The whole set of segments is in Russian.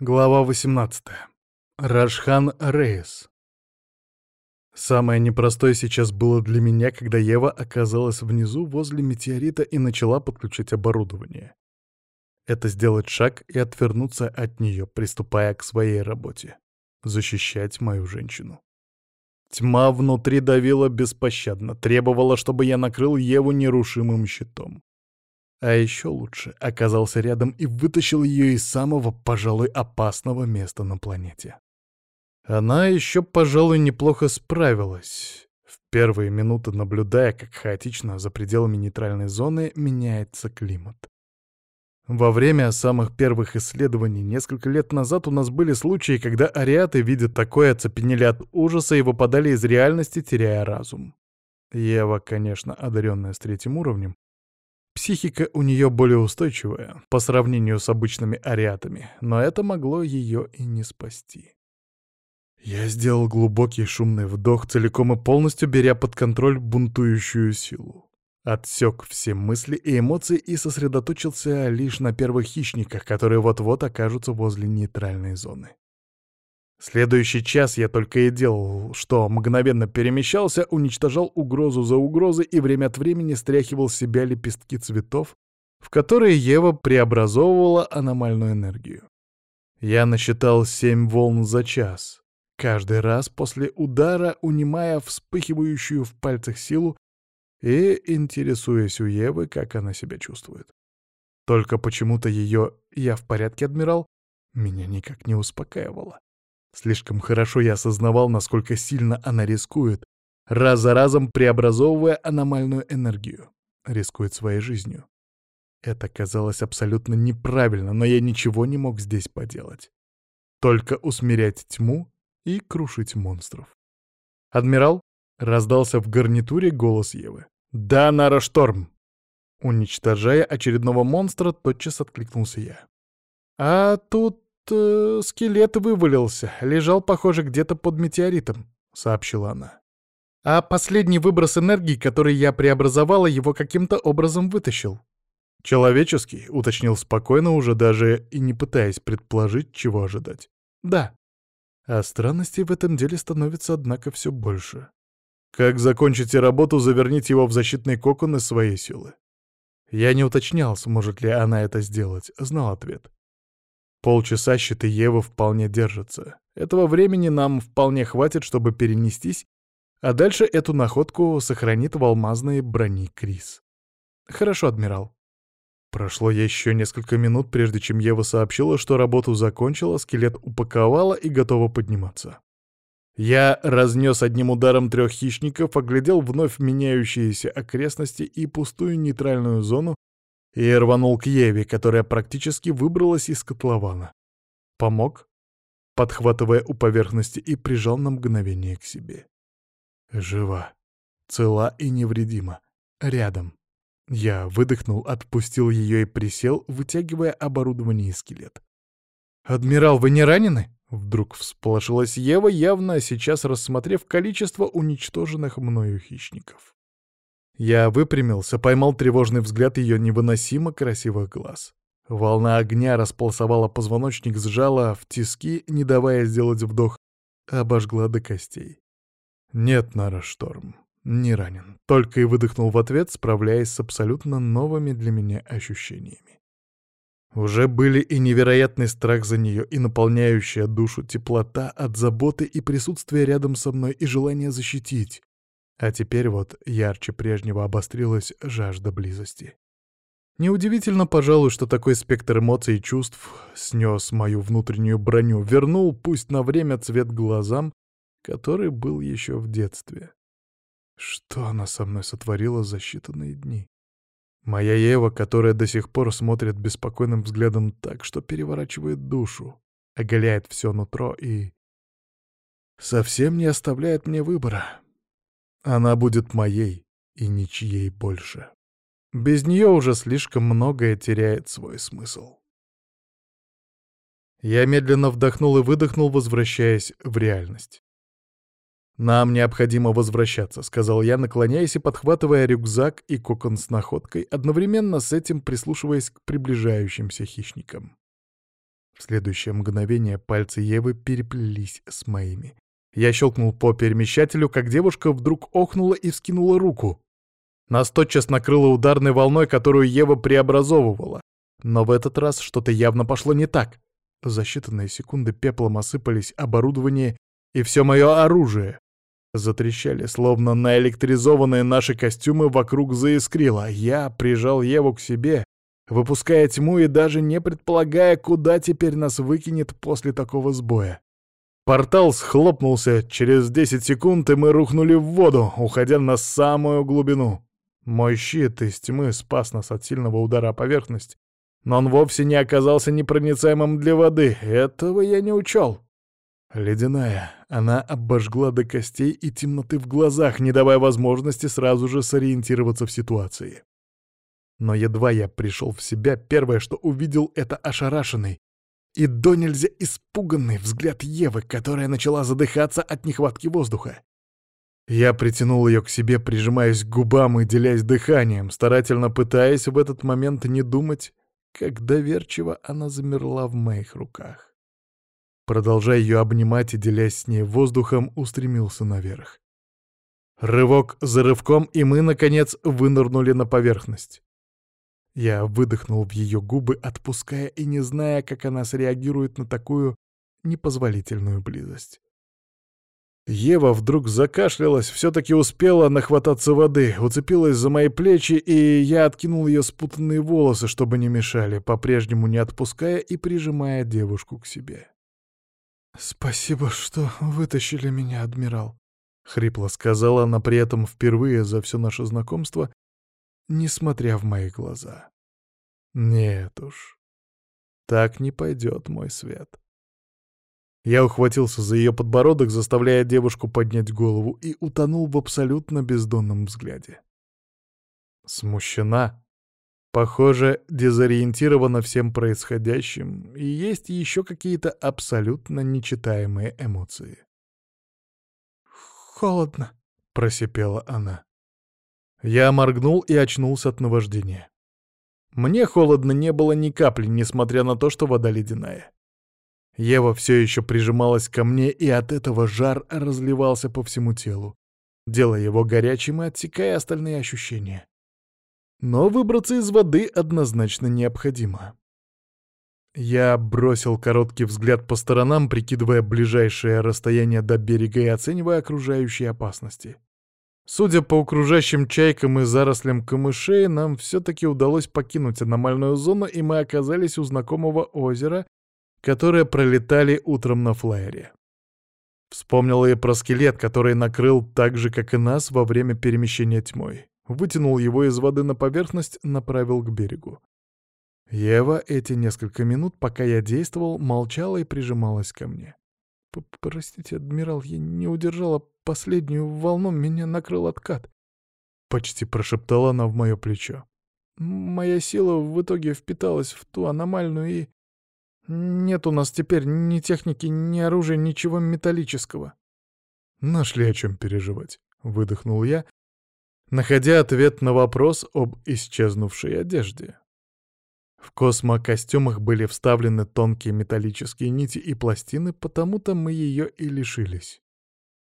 Глава 18. Рашхан Рейс. Самое непростое сейчас было для меня, когда Ева оказалась внизу возле метеорита и начала подключать оборудование. Это сделать шаг и отвернуться от нее, приступая к своей работе. Защищать мою женщину. Тьма внутри давила беспощадно, требовала, чтобы я накрыл Еву нерушимым щитом. А еще лучше оказался рядом и вытащил ее из самого, пожалуй, опасного места на планете. Она еще, пожалуй, неплохо справилась, в первые минуты наблюдая, как хаотично за пределами нейтральной зоны меняется климат. Во время самых первых исследований несколько лет назад у нас были случаи, когда ариаты, видя такое, оцепенели от ужаса и выпадали из реальности, теряя разум. Ева, конечно, одаренная с третьим уровнем, Психика у нее более устойчивая по сравнению с обычными ариатами, но это могло ее и не спасти. Я сделал глубокий шумный вдох, целиком и полностью беря под контроль бунтующую силу. Отсек все мысли и эмоции и сосредоточился лишь на первых хищниках, которые вот-вот окажутся возле нейтральной зоны. Следующий час я только и делал, что мгновенно перемещался, уничтожал угрозу за угрозой и время от времени стряхивал с себя лепестки цветов, в которые Ева преобразовывала аномальную энергию. Я насчитал семь волн за час, каждый раз после удара унимая вспыхивающую в пальцах силу и интересуясь у Евы, как она себя чувствует. Только почему-то ее «я в порядке, адмирал» меня никак не успокаивало. Слишком хорошо я осознавал, насколько сильно она рискует, раз за разом преобразовывая аномальную энергию. Рискует своей жизнью. Это казалось абсолютно неправильно, но я ничего не мог здесь поделать. Только усмирять тьму и крушить монстров. «Адмирал?» — раздался в гарнитуре голос Евы. «Да, Нара Шторм!» Уничтожая очередного монстра, тотчас откликнулся я. «А тут э, скелет вывалился, лежал, похоже, где-то под метеоритом», — сообщила она. «А последний выброс энергии, который я преобразовала, его каким-то образом вытащил». «Человеческий», — уточнил спокойно, уже даже и не пытаясь предположить, чего ожидать. «Да». А странностей в этом деле становится, однако, все больше. «Как закончите работу, заверните его в защитный кокон из своей силы». Я не уточнял, сможет ли она это сделать, знал ответ. Полчаса щиты Евы вполне держатся. Этого времени нам вполне хватит, чтобы перенестись, а дальше эту находку сохранит в алмазной брони Крис. Хорошо, адмирал. Прошло еще несколько минут, прежде чем Ева сообщила, что работу закончила, скелет упаковала и готова подниматься. Я разнес одним ударом трех хищников, оглядел вновь меняющиеся окрестности и пустую нейтральную зону, и рванул к Еве, которая практически выбралась из котлована. Помог, подхватывая у поверхности и прижал на мгновение к себе. Жива, цела и невредима, рядом. Я выдохнул, отпустил ее и присел, вытягивая оборудование и скелет. «Адмирал, вы не ранены?» Вдруг всполошилась Ева, явно сейчас рассмотрев количество уничтоженных мною хищников. Я выпрямился, поймал тревожный взгляд ее невыносимо красивых глаз. Волна огня располосовала позвоночник, сжала в тиски, не давая сделать вдох, обожгла до костей. «Нет, Нара Шторм, не ранен», — только и выдохнул в ответ, справляясь с абсолютно новыми для меня ощущениями. Уже были и невероятный страх за нее, и наполняющая душу теплота от заботы и присутствия рядом со мной, и желание защитить. А теперь вот ярче прежнего обострилась жажда близости. Неудивительно, пожалуй, что такой спектр эмоций и чувств снес мою внутреннюю броню, вернул, пусть на время, цвет глазам, который был еще в детстве. Что она со мной сотворила за считанные дни? Моя Ева, которая до сих пор смотрит беспокойным взглядом так, что переворачивает душу, оголяет все нутро и... совсем не оставляет мне выбора. Она будет моей и ничьей больше. Без нее уже слишком многое теряет свой смысл. Я медленно вдохнул и выдохнул, возвращаясь в реальность. «Нам необходимо возвращаться», — сказал я, наклоняясь и подхватывая рюкзак и кокон с находкой, одновременно с этим прислушиваясь к приближающимся хищникам. В следующее мгновение пальцы Евы переплелись с моими. Я щелкнул по перемещателю, как девушка вдруг охнула и вскинула руку. Нас тотчас накрыло ударной волной, которую Ева преобразовывала. Но в этот раз что-то явно пошло не так. За считанные секунды пеплом осыпались оборудование и все мое оружие. Затрещали, словно наэлектризованные наши костюмы вокруг заискрило. Я прижал Еву к себе, выпуская тьму и даже не предполагая, куда теперь нас выкинет после такого сбоя. Портал схлопнулся через 10 секунд, и мы рухнули в воду, уходя на самую глубину. Мой щит из тьмы спас нас от сильного удара о поверхность, но он вовсе не оказался непроницаемым для воды, этого я не учел. Ледяная, она обожгла до костей и темноты в глазах, не давая возможности сразу же сориентироваться в ситуации. Но едва я пришел в себя, первое, что увидел, это ошарашенный и до нельзя испуганный взгляд Евы, которая начала задыхаться от нехватки воздуха. Я притянул ее к себе, прижимаясь к губам и делясь дыханием, старательно пытаясь в этот момент не думать, как доверчиво она замерла в моих руках. Продолжая ее обнимать и делясь с ней воздухом, устремился наверх. Рывок за рывком, и мы, наконец, вынырнули на поверхность. Я выдохнул в ее губы, отпуская и не зная, как она среагирует на такую непозволительную близость. Ева вдруг закашлялась, все-таки успела нахвататься воды, уцепилась за мои плечи, и я откинул ее спутанные волосы, чтобы не мешали, по-прежнему не отпуская и прижимая девушку к себе. «Спасибо, что вытащили меня, адмирал», — хрипло сказала она при этом впервые за все наше знакомство, несмотря в мои глаза. «Нет уж, так не пойдет мой свет». Я ухватился за ее подбородок, заставляя девушку поднять голову, и утонул в абсолютно бездонном взгляде. Смущена, похоже, дезориентирована всем происходящим, и есть еще какие-то абсолютно нечитаемые эмоции. «Холодно», — просипела она. Я моргнул и очнулся от наваждения. Мне холодно не было ни капли, несмотря на то, что вода ледяная. Ева все еще прижималась ко мне, и от этого жар разливался по всему телу, делая его горячим и отсекая остальные ощущения. Но выбраться из воды однозначно необходимо. Я бросил короткий взгляд по сторонам, прикидывая ближайшее расстояние до берега и оценивая окружающие опасности. Судя по окружающим чайкам и зарослям камышей, нам все-таки удалось покинуть аномальную зону, и мы оказались у знакомого озера, которые пролетали утром на флайере. Вспомнил и про скелет, который накрыл так же, как и нас, во время перемещения тьмой. Вытянул его из воды на поверхность, направил к берегу. Ева эти несколько минут, пока я действовал, молчала и прижималась ко мне. «Простите, адмирал, я не удержала последнюю волну, меня накрыл откат». Почти прошептала она в мое плечо. Моя сила в итоге впиталась в ту аномальную и... Нет у нас теперь ни техники, ни оружия, ничего металлического. Нашли о чем переживать, выдохнул я, находя ответ на вопрос об исчезнувшей одежде. В космокостюмах были вставлены тонкие металлические нити и пластины, потому-то мы ее и лишились.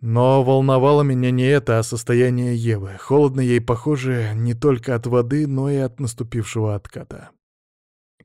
Но волновало меня не это, а состояние Евы. Холодно ей, похоже, не только от воды, но и от наступившего отката.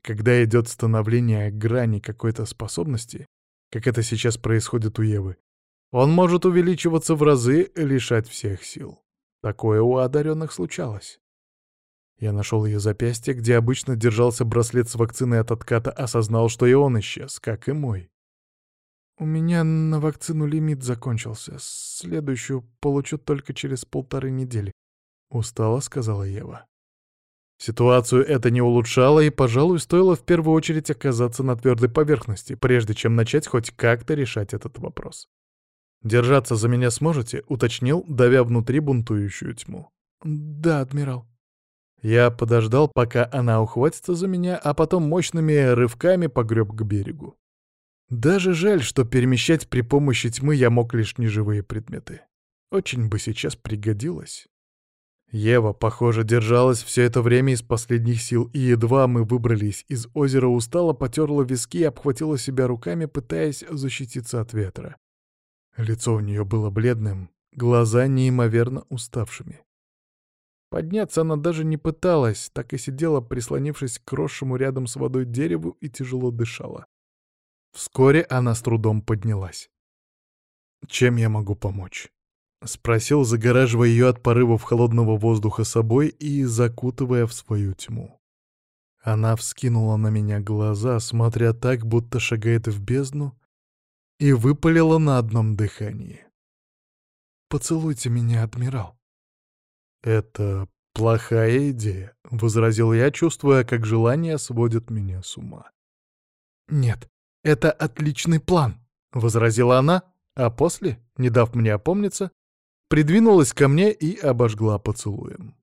Когда идет становление грани какой-то способности, как это сейчас происходит у Евы, он может увеличиваться в разы, лишать всех сил. Такое у одаренных случалось. Я нашел ее запястье, где обычно держался браслет с вакциной от отката, осознал, что и он исчез, как и мой. «У меня на вакцину лимит закончился. Следующую получу только через полторы недели», — устало сказала Ева. Ситуацию это не улучшало, и, пожалуй, стоило в первую очередь оказаться на твердой поверхности, прежде чем начать хоть как-то решать этот вопрос. «Держаться за меня сможете?» — уточнил, давя внутри бунтующую тьму. «Да, адмирал», я подождал, пока она ухватится за меня, а потом мощными рывками погреб к берегу. Даже жаль, что перемещать при помощи тьмы я мог лишь неживые предметы. Очень бы сейчас пригодилось. Ева, похоже, держалась все это время из последних сил, и едва мы выбрались из озера, устало потерла виски и обхватила себя руками, пытаясь защититься от ветра. Лицо у нее было бледным, глаза неимоверно уставшими. Подняться она даже не пыталась, так и сидела, прислонившись к росшему рядом с водой дереву и тяжело дышала. Вскоре она с трудом поднялась. «Чем я могу помочь?» — спросил, загораживая ее от порывов холодного воздуха собой и закутывая в свою тьму. Она вскинула на меня глаза, смотря так, будто шагает в бездну, и выпалила на одном дыхании. «Поцелуйте меня, адмирал». «Это плохая идея», — возразил я, чувствуя, как желание сводит меня с ума. «Нет, это отличный план», — возразила она, а после, не дав мне опомниться, придвинулась ко мне и обожгла поцелуем.